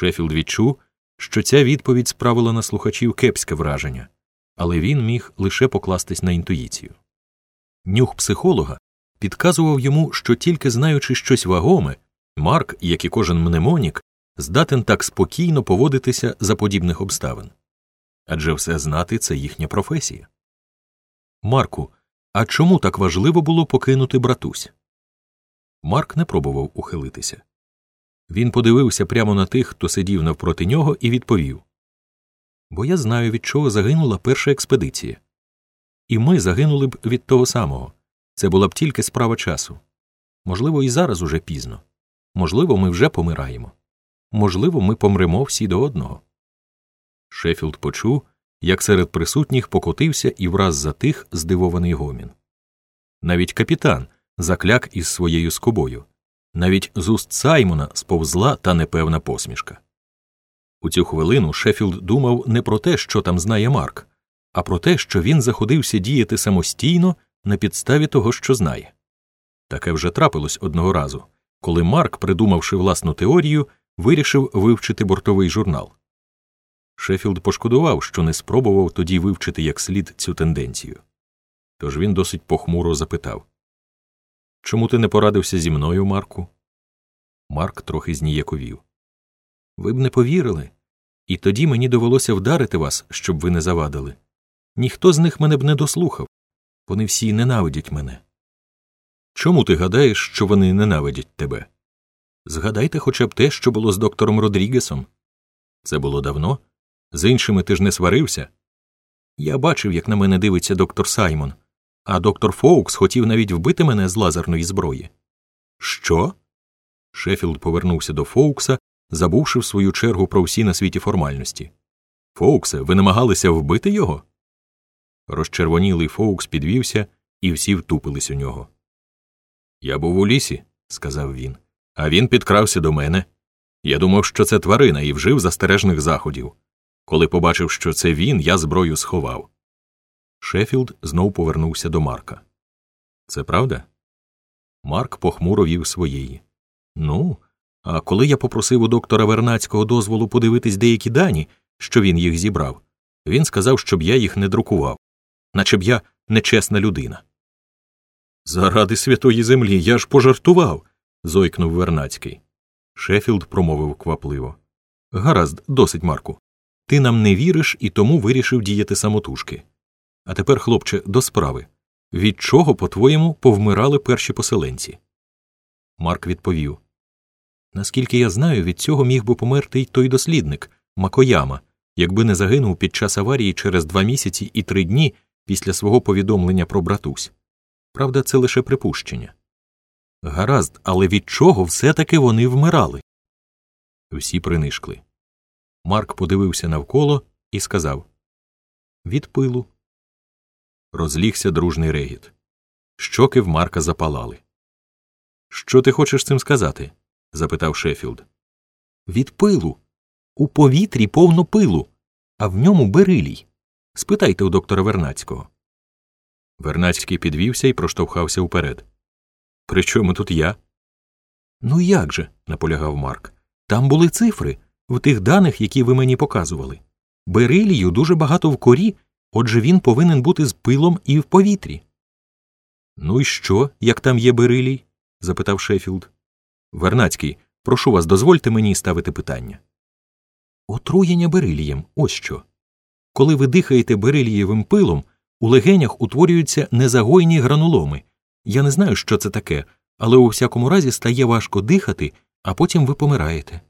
Шеффілд відчув, що ця відповідь справила на слухачів кепське враження, але він міг лише покластись на інтуїцію. Нюх психолога підказував йому, що тільки знаючи щось вагоме, Марк, як і кожен мнемонік, здатен так спокійно поводитися за подібних обставин. Адже все знати це їхня професія. Марку, а чому так важливо було покинути братусь? Марк не пробував ухилитися. Він подивився прямо на тих, хто сидів навпроти нього, і відповів Бо я знаю, від чого загинула перша експедиція. І ми загинули б від того самого. Це була б тільки справа часу. Можливо, і зараз уже пізно. Можливо, ми вже помираємо. Можливо, ми помремо всі до одного. Шеффілд почув, як серед присутніх покотився і враз затих здивований гомін. Навіть капітан закляк із своєю скобою, навіть з уст Саймона сповзла та непевна посмішка. У цю хвилину Шеффілд думав не про те, що там знає Марк, а про те, що він заходився діяти самостійно на підставі того, що знає. Таке вже трапилось одного разу, коли Марк, придумавши власну теорію, вирішив вивчити бортовий журнал. Шеффілд пошкодував, що не спробував тоді вивчити як слід цю тенденцію. Тож він досить похмуро запитав Чому ти не порадився зі мною, Марку? Марк трохи зніяковів. Ви б не повірили, і тоді мені довелося вдарити вас, щоб ви не завадили. Ніхто з них мене б не дослухав. Вони всі ненавидять мене. Чому ти гадаєш, що вони ненавидять тебе? Згадайте хоча б те, що було з доктором Родрігесом. Це було давно. З іншими ти ж не сварився. Я бачив, як на мене дивиться доктор Саймон, а доктор Фоукс хотів навіть вбити мене з лазерної зброї. Що? Шеффілд повернувся до Фоукса, забувши в свою чергу про всі на світі формальності. Фоуксе, ви намагалися вбити його? Розчервонілий Фоукс підвівся, і всі втупились у нього. Я був у лісі, сказав він, а він підкрався до мене. Я думав, що це тварина, і вжив застережних заходів. Коли побачив, що це він, я зброю сховав. Шеффілд знов повернувся до Марка. Це правда? Марк похмуро вів своєї. Ну, а коли я попросив у доктора Вернацького дозволу подивитись деякі дані, що він їх зібрав, він сказав, щоб я їх не друкував, наче б я нечесна людина. Заради святої землі я ж пожартував. зойкнув Вернацький. Шеффілд промовив квапливо. Гаразд, досить, Марку. Ти нам не віриш і тому вирішив діяти самотужки. А тепер, хлопче, до справи. Від чого, по-твоєму, повмирали перші поселенці? Марк відповів Наскільки я знаю, від цього міг би померти й той дослідник Макояма, якби не загинув під час аварії через два місяці і три дні після свого повідомлення про братусь. Правда, це лише припущення. Гаразд, але від чого все таки вони вмирали? Всі принишкли. Марк подивився навколо і сказав Від пилу. Розлігся дружний регіт. Щоки в Марка запалали. Що ти хочеш цим сказати? запитав Шеффілд. Від пилу. У повітрі повно пилу, а в ньому берилій. Спитайте у доктора Вернацького. Вернацький підвівся і проштовхався вперед. При чому тут я? Ну як же, наполягав Марк. Там були цифри в тих даних, які ви мені показували. Берилію дуже багато в корі, отже він повинен бути з пилом і в повітрі. Ну і що, як там є берилій? запитав Шеффілд. Вернацький, прошу вас, дозвольте мені ставити питання. Отруєння берилієм ось що. Коли ви дихаєте берилієвим пилом, у легенях утворюються незагойні грануломи. Я не знаю, що це таке, але у всякому разі стає важко дихати, а потім ви помираєте.